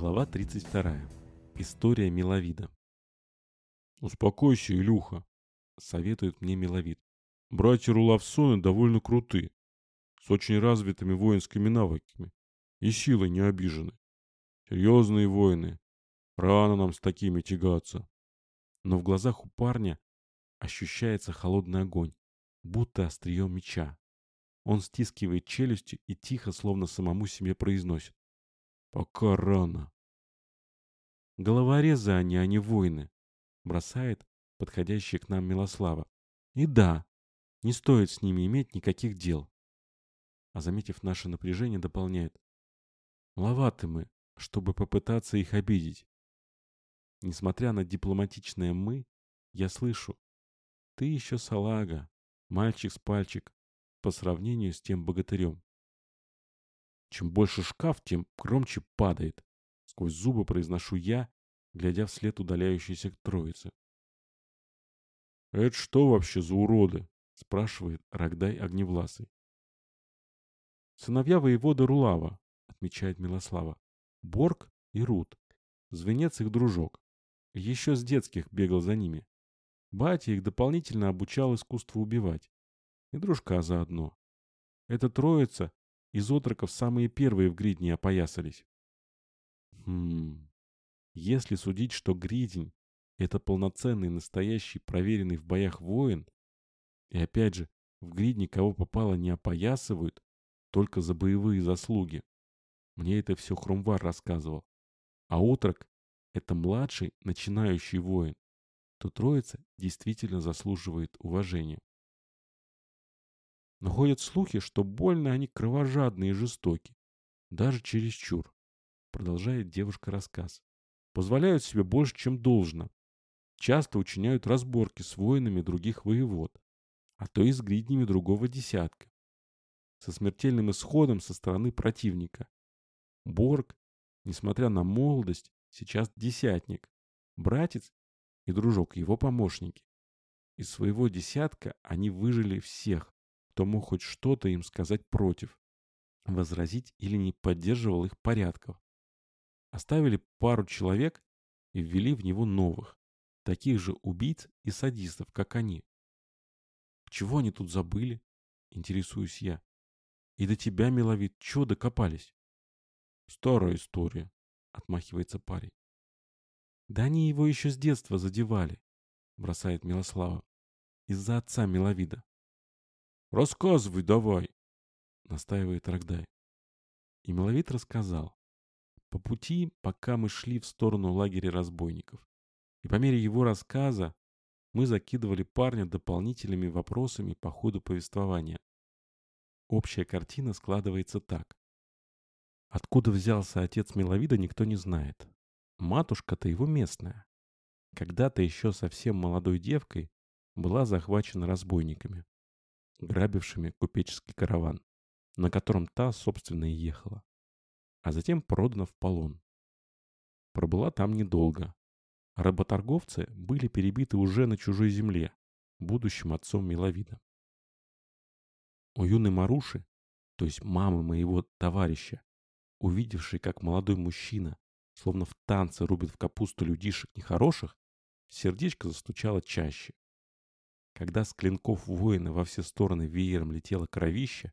Глава 32. История Миловида. «Успокойся, Илюха», — советует мне Миловид. «Братья Рулавсоны довольно круты, с очень развитыми воинскими навыками и силой не обижены. Серьезные воины, рано нам с такими тягаться». Но в глазах у парня ощущается холодный огонь, будто острием меча. Он стискивает челюсти и тихо, словно самому себе произносит. Пока рано. Головорезы они, а не воины, бросает подходящая к нам Милослава. И да, не стоит с ними иметь никаких дел. А заметив наше напряжение, дополняет. Маловаты мы, чтобы попытаться их обидеть. Несмотря на дипломатичное «мы», я слышу. Ты еще салага, мальчик с пальчик, по сравнению с тем богатырем. Чем больше шкаф, тем громче падает. Сквозь зубы произношу я, глядя вслед удаляющейся троицы. «Это что вообще за уроды?» — спрашивает Рогдай Огневласый. «Сыновья воевода Рулава», — отмечает Милослава. «Борг и Рут. Звенец их дружок. Еще с детских бегал за ними. Батя их дополнительно обучал искусству убивать. И дружка заодно. Эта троица из отроков самые первые в Гридне опоясались. Хм... Если судить, что Гридень — это полноценный, настоящий, проверенный в боях воин, и опять же, в Гридне кого попало не опоясывают, только за боевые заслуги. Мне это все Хрумвар рассказывал. А отрок — это младший, начинающий воин, то троица действительно заслуживает уважения. Но ходят слухи, что больно они кровожадные и жестоки. Даже чересчур. Продолжает девушка рассказ. Позволяют себе больше, чем должно. Часто учиняют разборки с воинами других воевод, а то и с гриднями другого десятка. Со смертельным исходом со стороны противника. Борг, несмотря на молодость, сейчас десятник. Братец и дружок его помощники. Из своего десятка они выжили всех, кто мог хоть что-то им сказать против, возразить или не поддерживал их порядков. Оставили пару человек и ввели в него новых, таких же убийц и садистов, как они. Чего они тут забыли? Интересуюсь я. И до тебя, миловид, чего докопались? Старая история, отмахивается парень. Да они его еще с детства задевали, бросает Милослава. Из-за отца Миловида. Рассказывай давай, настаивает Рогдай. И Миловид рассказал. По пути, пока мы шли в сторону лагеря разбойников. И по мере его рассказа мы закидывали парня дополнительными вопросами по ходу повествования. Общая картина складывается так. Откуда взялся отец Миловида, никто не знает. Матушка-то его местная. Когда-то еще совсем молодой девкой была захвачена разбойниками грабившими купеческий караван, на котором та, собственно, и ехала, а затем продана в полон. Пробыла там недолго. Работорговцы были перебиты уже на чужой земле, будущим отцом Миловида. У юной Маруши, то есть мамы моего товарища, увидевшей, как молодой мужчина, словно в танце рубит в капусту людишек нехороших, сердечко застучало чаще. Когда с клинков воина во все стороны веером летело кровище,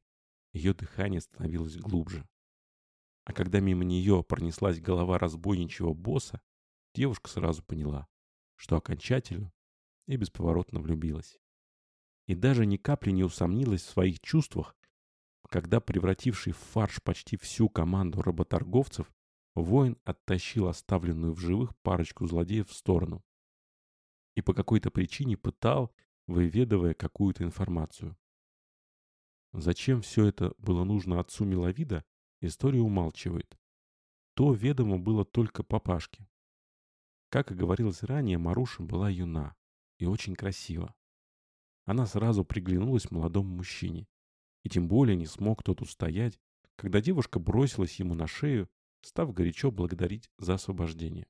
ее дыхание становилось глубже. А когда мимо нее пронеслась голова разбойничего босса, девушка сразу поняла, что окончательно и бесповоротно влюбилась. И даже ни капли не усомнилась в своих чувствах, когда превративший в фарш почти всю команду работорговцев, воин оттащил оставленную в живых парочку злодеев в сторону. И по какой-то причине пытал выведывая какую-то информацию. Зачем все это было нужно отцу Миловида, история умалчивает. То ведомо было только папашке. Как и говорилось ранее, Маруша была юна и очень красива. Она сразу приглянулась молодому мужчине, и тем более не смог тот устоять, когда девушка бросилась ему на шею, став горячо благодарить за освобождение.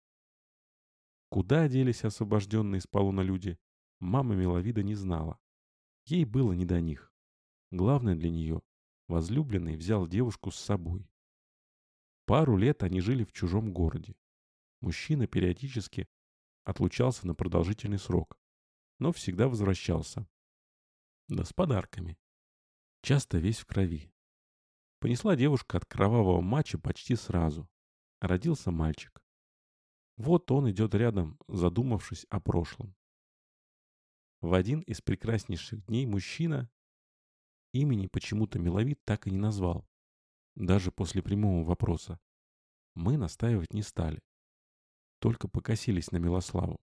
Куда делись освобожденные из полона люди, Мама Миловида не знала. Ей было не до них. Главное для нее – возлюбленный взял девушку с собой. Пару лет они жили в чужом городе. Мужчина периодически отлучался на продолжительный срок, но всегда возвращался. Да с подарками. Часто весь в крови. Понесла девушка от кровавого матча почти сразу. Родился мальчик. Вот он идет рядом, задумавшись о прошлом. В один из прекраснейших дней мужчина имени почему-то Миловид так и не назвал. Даже после прямого вопроса. Мы настаивать не стали. Только покосились на Милославу.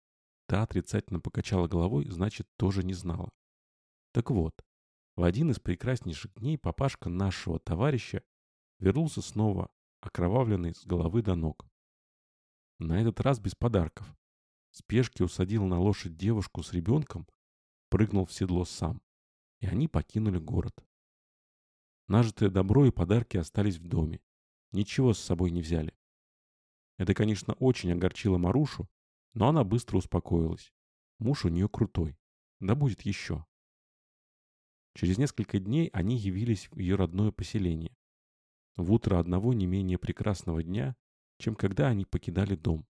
Та отрицательно покачала головой, значит, тоже не знала. Так вот, в один из прекраснейших дней папашка нашего товарища вернулся снова, окровавленный с головы до ног. На этот раз без подарков. Спешки усадил на лошадь девушку с ребенком, прыгнул в седло сам. И они покинули город. Нажитое добро и подарки остались в доме. Ничего с собой не взяли. Это, конечно, очень огорчило Марушу, но она быстро успокоилась. Муж у нее крутой. Да будет еще. Через несколько дней они явились в ее родное поселение. В утро одного не менее прекрасного дня, чем когда они покидали дом.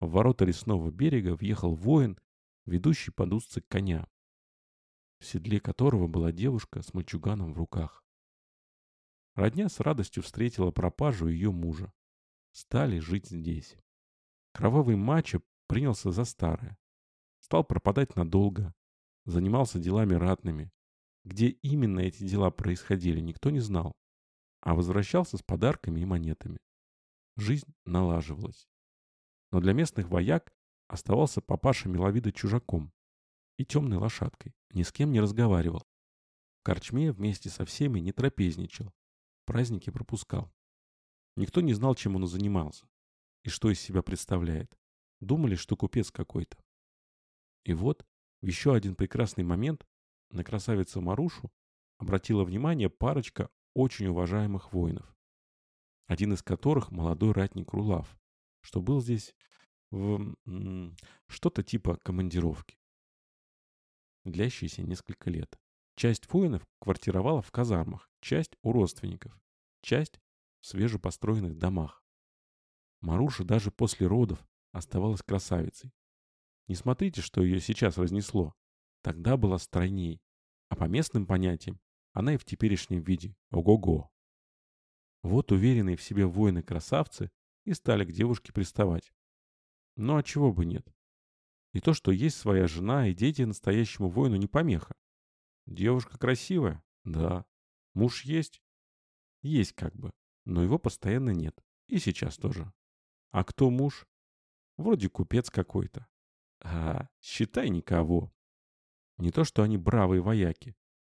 В ворота лесного берега въехал воин, ведущий под узцы коня, в седле которого была девушка с мальчуганом в руках. Родня с радостью встретила пропажу ее мужа. Стали жить здесь. Кровавый мачо принялся за старое. Стал пропадать надолго. Занимался делами ратными. Где именно эти дела происходили, никто не знал. А возвращался с подарками и монетами. Жизнь налаживалась. Но для местных вояк оставался папаша миловида чужаком и темной лошадкой. Ни с кем не разговаривал. В корчме вместе со всеми не трапезничал. Праздники пропускал. Никто не знал, чем он занимался и что из себя представляет. Думали, что купец какой-то. И вот, в еще один прекрасный момент на красавицу Марушу обратила внимание парочка очень уважаемых воинов. Один из которых молодой ратник Рулав, что был здесь в что-то типа командировки, длящейся несколько лет. Часть воинов квартировала в казармах, часть у родственников, часть в свежепостроенных домах. Маруша даже после родов оставалась красавицей. Не смотрите, что ее сейчас разнесло. Тогда была стройней. А по местным понятиям она и в теперешнем виде. Ого-го. Вот уверенные в себе воины-красавцы и стали к девушке приставать. Ну а чего бы нет? И то, что есть своя жена и дети настоящему воину не помеха. Девушка красивая? Да. Муж есть? Есть как бы но его постоянно нет. И сейчас тоже. А кто муж? Вроде купец какой-то. А, считай никого. Не то, что они бравые вояки.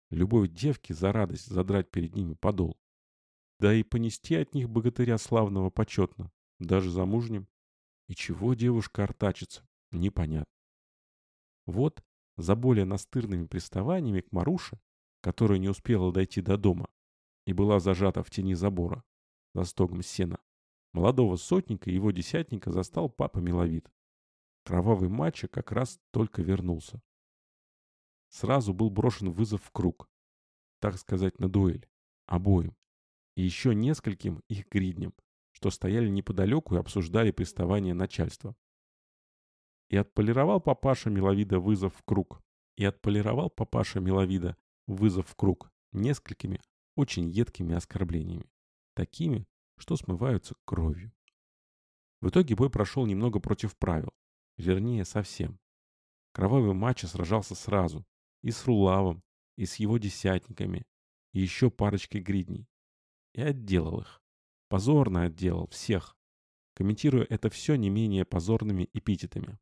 Любой девке за радость задрать перед ними подол. Да и понести от них богатыря славного почетно, даже замужним. И чего девушка артачится, непонятно. Вот, за более настырными приставаниями к Маруше, которая не успела дойти до дома и была зажата в тени забора, за стогом сена. Молодого сотника и его десятника застал папа Миловид. Кровавый мачо как раз только вернулся. Сразу был брошен вызов в круг. Так сказать, на дуэль. Обоим. И еще нескольким их гридням, что стояли неподалеку и обсуждали приставание начальства. И отполировал папаша Миловида вызов в круг. И отполировал папаша Миловида вызов в круг несколькими очень едкими оскорблениями такими, что смываются кровью. В итоге бой прошел немного против правил, вернее, совсем. Кровавый мачо сражался сразу, и с Рулавом, и с его десятниками, и еще парочкой гридней. И отделал их. Позорно отделал всех, комментируя это все не менее позорными эпитетами.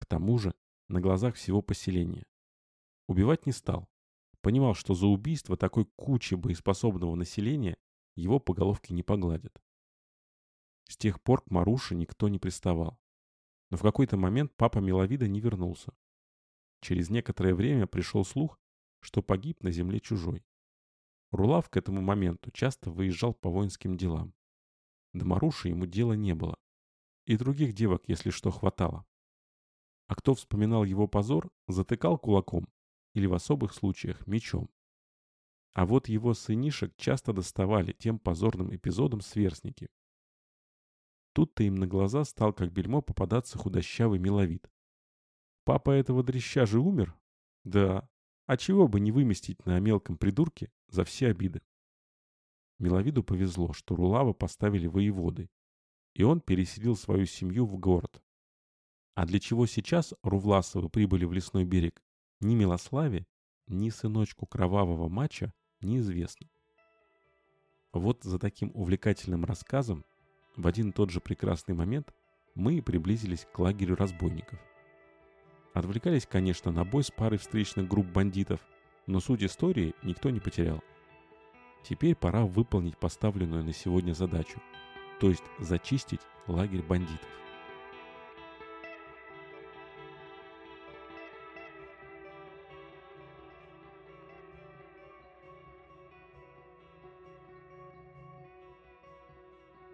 К тому же, на глазах всего поселения. Убивать не стал. Понимал, что за убийство такой кучи боеспособного населения его по головке не погладят. С тех пор к Маруше никто не приставал. Но в какой-то момент папа Миловида не вернулся. Через некоторое время пришел слух, что погиб на земле чужой. Рулав к этому моменту часто выезжал по воинским делам. До Маруши ему дела не было. И других девок, если что, хватало. А кто вспоминал его позор, затыкал кулаком или в особых случаях мечом. А вот его сынишек часто доставали тем позорным эпизодом сверстники. Тут-то им на глаза стал как бельмо попадаться худощавый миловид. Папа этого дрища же умер? Да. А чего бы не выместить на мелком придурке за все обиды? Миловиду повезло, что Рулава поставили воеводой, и он переселил свою семью в город. А для чего сейчас Рувласовы прибыли в лесной берег, ни Милославе, ни сыночку кровавого мача неизвестно. Вот за таким увлекательным рассказом в один тот же прекрасный момент мы и приблизились к лагерю разбойников. Отвлекались, конечно, на бой с парой встречных групп бандитов, но суть истории никто не потерял. Теперь пора выполнить поставленную на сегодня задачу, то есть зачистить лагерь бандитов.